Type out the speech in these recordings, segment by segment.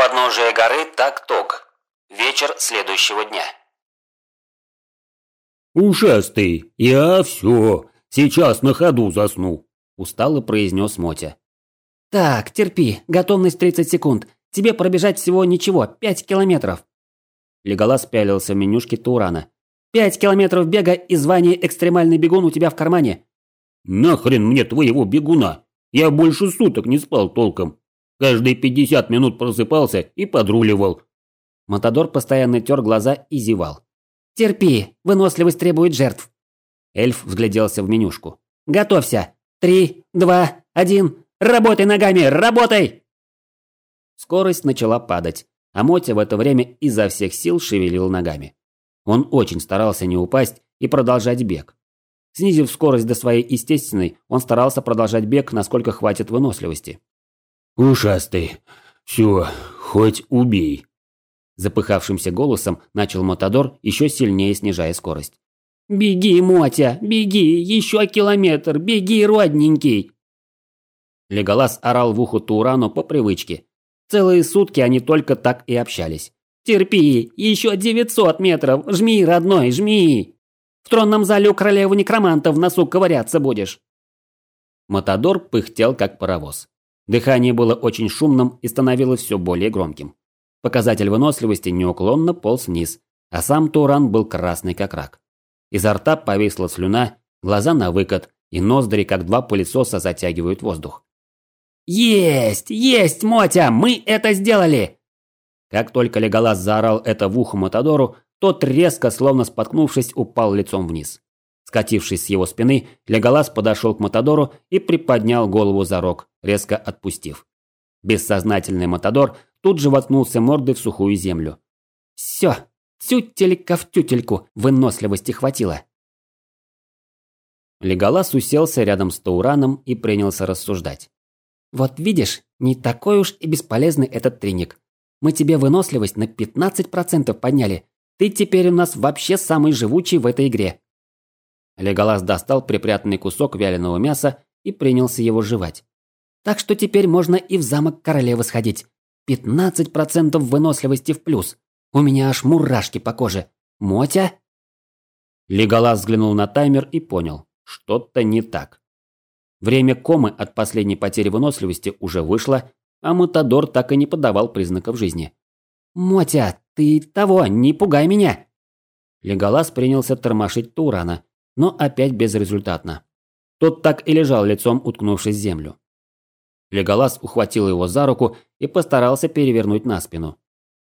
подножия горы Так-Ток. Вечер следующего дня. «Ушастый, я все, сейчас на ходу засну», – устало произнес Мотя. «Так, терпи, готовность 30 секунд. Тебе пробежать всего ничего, 5 километров». Леголас пялился в менюшке Турана. «Пять километров бега и звание экстремальный бегун у тебя в кармане». «Нахрен мне твоего бегуна? Я больше суток не спал толком. Каждые 50 минут просыпался и подруливал». Матадор постоянно тер глаза и зевал. «Терпи, выносливость требует жертв». Эльф взгляделся в менюшку. «Готовься! Три, два, один, работай ногами, работай!» Скорость начала падать, а Мотя в это время изо всех сил шевелил ногами. Он очень старался не упасть и продолжать бег. Снизив скорость до своей естественной, он старался продолжать бег, насколько хватит выносливости. «Ушастый, все, хоть убей!» Запыхавшимся голосом начал Мотодор, еще сильнее снижая скорость. «Беги, Мотя, беги, еще километр, беги, родненький!» Леголас орал в ухо Турану по привычке. Целые сутки они только так и общались. «Терпи, еще 900 метров, жми, родной, жми! В тронном зале у королевы некромантов в носу ковыряться будешь!» Матадор пыхтел, как паровоз. Дыхание было очень шумным и становилось все более громким. Показатель выносливости неуклонно полз вниз, а сам Туран был красный как рак. Изо рта повисла слюна, глаза на выкат, и ноздри, как два пылесоса, затягивают воздух. «Есть! Есть, Мотя! Мы это сделали!» Как только Леголас заорал это в ухо Матадору, тот резко, словно споткнувшись, упал лицом вниз. Скатившись с его спины, Леголас подошел к Матадору и приподнял голову за рог, резко отпустив. Бессознательный Матадор тут же воткнулся мордой в сухую землю. «Все, тютелька в тютельку, выносливости хватило». Леголас уселся рядом с Таураном и принялся рассуждать. «Вот видишь, не такой уж и бесполезный этот триник. Мы тебе выносливость на 15% подняли. Ты теперь у нас вообще самый живучий в этой игре». Леголас достал припрятанный кусок вяленого мяса и принялся его жевать. «Так что теперь можно и в замок королевы сходить. 15% выносливости в плюс. У меня аж мурашки по коже. Мотя?» Леголас взглянул на таймер и понял, что-то не так. Время комы от последней потери выносливости уже вышло, а Матадор так и не подавал признаков жизни. «Мотя, ты того, не пугай меня!» Леголас принялся тормошить Турана, но опять безрезультатно. Тот так и лежал лицом, уткнувшись в землю. Леголас ухватил его за руку и постарался перевернуть на спину.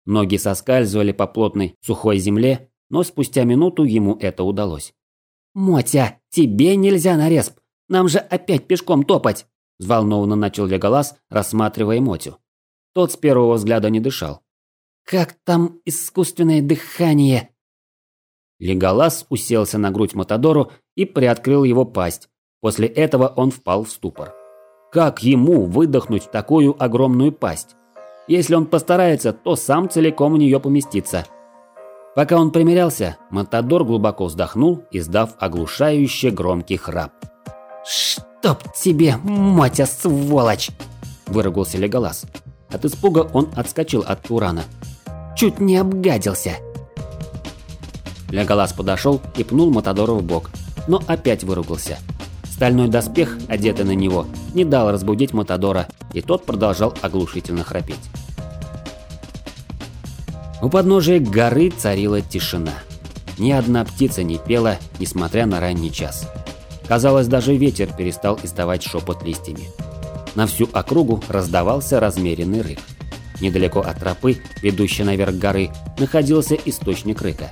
Ноги соскальзывали по плотной сухой земле, но спустя минуту ему это удалось. «Мотя, тебе нельзя на респ! Нам же опять пешком топать!» Взволнованно начал Леголас, рассматривая Мотю. Тот с первого взгляда не дышал. «Как там искусственное дыхание?» Леголас уселся на грудь Матадору и приоткрыл его пасть. После этого он впал в ступор. Как ему выдохнуть такую огромную пасть? Если он постарается, то сам целиком в нее поместится. Пока он примерялся, Матадор глубоко вздохнул, издав оглушающе громкий храп. «Чтоб тебе, матя сволочь!» – выругался Леголас. От испуга он отскочил от Турана. «Чуть не обгадился!» Леголас подошел и пнул Матадора в бок, но опять выругался – Стальной доспех, одетый на него, не дал разбудить Матадора, и тот продолжал оглушительно храпеть. У подножия горы царила тишина. Ни одна птица не пела, несмотря на ранний час. Казалось, даже ветер перестал издавать шепот листьями. На всю округу раздавался размеренный рык. Недалеко от тропы, ведущей наверх горы, находился источник рыка.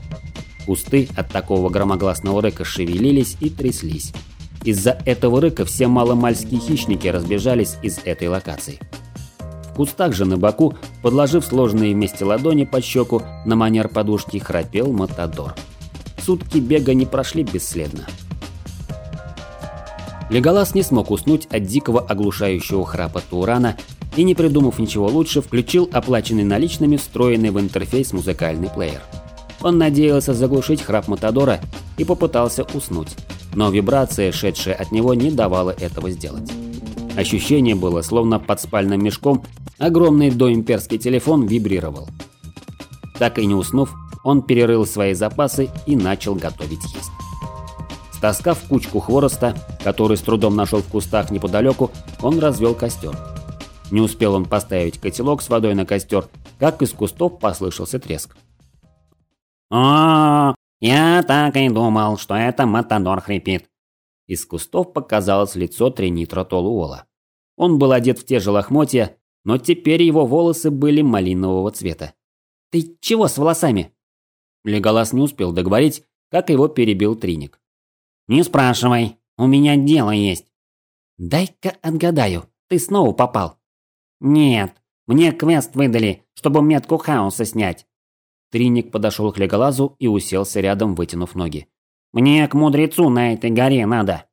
Кусты от такого громогласного рыка шевелились и тряслись. Из-за этого рыка все маломальские хищники разбежались из этой локации. В кустах же на боку, подложив сложные вместе ладони под щеку, на манер подушки храпел Матадор. Сутки бега не прошли бесследно. Леголас не смог уснуть от дикого оглушающего храпа Турана и, не придумав ничего лучше, включил оплаченный наличными встроенный в интерфейс музыкальный плеер. Он надеялся заглушить храп Матадора и попытался уснуть но вибрация, шедшая от него, не давала этого сделать. Ощущение было, словно под спальным мешком огромный доимперский телефон вибрировал. Так и не уснув, он перерыл свои запасы и начал готовить есть. Стаскав кучку хвороста, который с трудом нашел в кустах неподалеку, он развел костер. Не успел он поставить котелок с водой на костер, как из кустов послышался треск. «О, я так и думал, что это Матадор хрипит». Из кустов показалось лицо Тринитра Толуола. Он был одет в те же лохмотья, но теперь его волосы были малинового цвета. «Ты чего с волосами?» Леголас не успел договорить, как его перебил Триник. «Не спрашивай, у меня дело есть». «Дай-ка отгадаю, ты снова попал». «Нет, мне квест выдали, чтобы метку хаоса снять». Триник подошел к Леголазу и уселся рядом, вытянув ноги. «Мне к мудрецу на этой горе надо».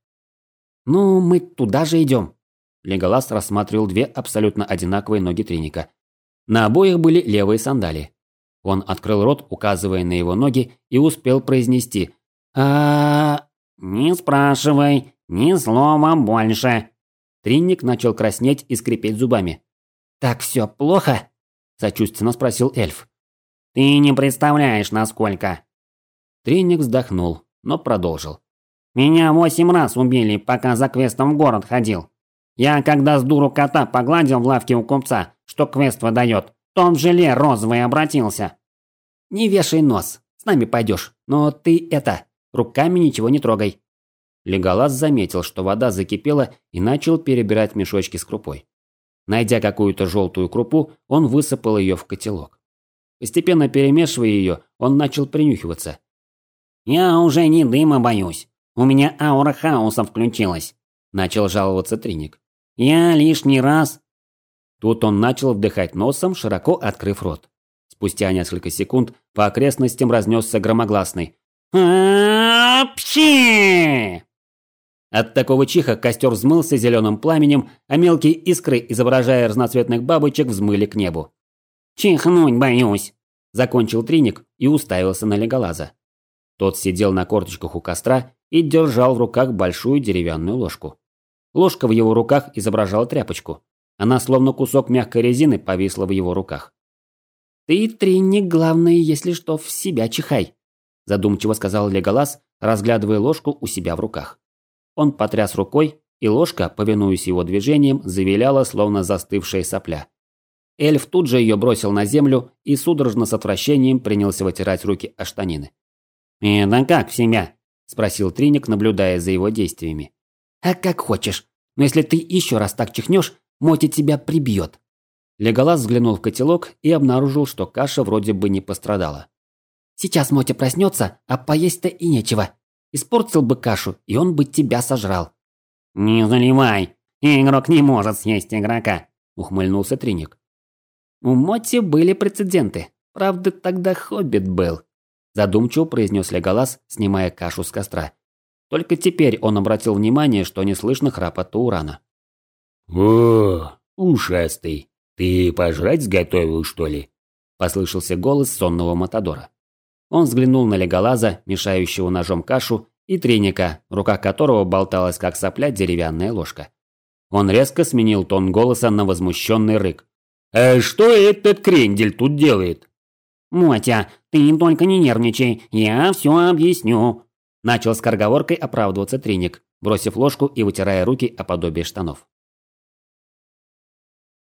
«Ну, мы туда же идем». Леголас рассматривал две абсолютно одинаковые ноги Триника. На обоих были левые сандалии. Он открыл рот, указывая на его ноги, и успел произнести а «Не спрашивай, ни слова больше». Тринник начал краснеть и скрипеть зубами. «Так все плохо?» – сочувственно спросил эльф. «Ты не представляешь, насколько». Тринник вздохнул, но продолжил. «Меня восемь раз убили, пока за квестом в город ходил. Я, когда с дуру кота погладил в лавке у купца, что квест выдает, то он в желе розовый обратился». «Не вешай нос, с нами пойдешь, но ты это, руками ничего не трогай». Леголас заметил, что вода закипела и начал перебирать мешочки с крупой. Найдя какую-то желтую крупу, он высыпал ее в котелок. Постепенно перемешивая ее, он начал принюхиваться. «Я уже не дыма боюсь. У меня аура хаоса включилась», – начал жаловаться Триник. «Я лишний раз...» Тут он начал вдыхать носом, широко открыв рот. Спустя несколько секунд по окрестностям разнесся громогласный «Апчи!» От такого чиха костер взмылся зеленым пламенем, а мелкие искры, изображая разноцветных бабочек, взмыли к небу. «Чихнуть боюсь», – закончил Триник и уставился на Леголаза. Тот сидел на корточках у костра и держал в руках большую деревянную ложку. Ложка в его руках изображала тряпочку. Она, словно кусок мягкой резины, повисла в его руках. «Ты, Триник, главное, если что, в себя чихай», – задумчиво сказал Леголаз, разглядывая ложку у себя в руках. Он потряс рукой, и ложка, повинуясь его движениям, завиляла, словно застывшая сопля. Эльф тут же ее бросил на землю и судорожно с отвращением принялся вытирать руки о штанины. «Это как в себя?» – спросил Триник, наблюдая за его действиями. «А как хочешь. Но если ты еще раз так чихнешь, Моти тебя прибьет». Леголас взглянул в котелок и обнаружил, что каша вроде бы не пострадала. «Сейчас Мотя проснется, а поесть-то и нечего. Испортил бы кашу, и он бы тебя сожрал. Не заливай. Игрок не может съесть игрока, ухмыльнулся Триник. У Моти были прецеденты. Правда, тогда хоббит был. Задумчиво произнес Леголас, снимая кашу с костра. Только теперь он обратил внимание, что не слышно храпа Таурана. «О, ушастый, ты пожрать сготовил, что ли?» Послышался голос сонного Матадора. Он взглянул на Леголаза, мешающего ножом кашу, и Триника, в руках которого болталась как сопля деревянная ложка. Он резко сменил тон голоса на возмущенный рык. «А что этот крендель тут делает?» «Мотя, ты только не нервничай, я все объясню», – начал с корговоркой оправдываться Триник, бросив ложку и вытирая руки о подобие штанов.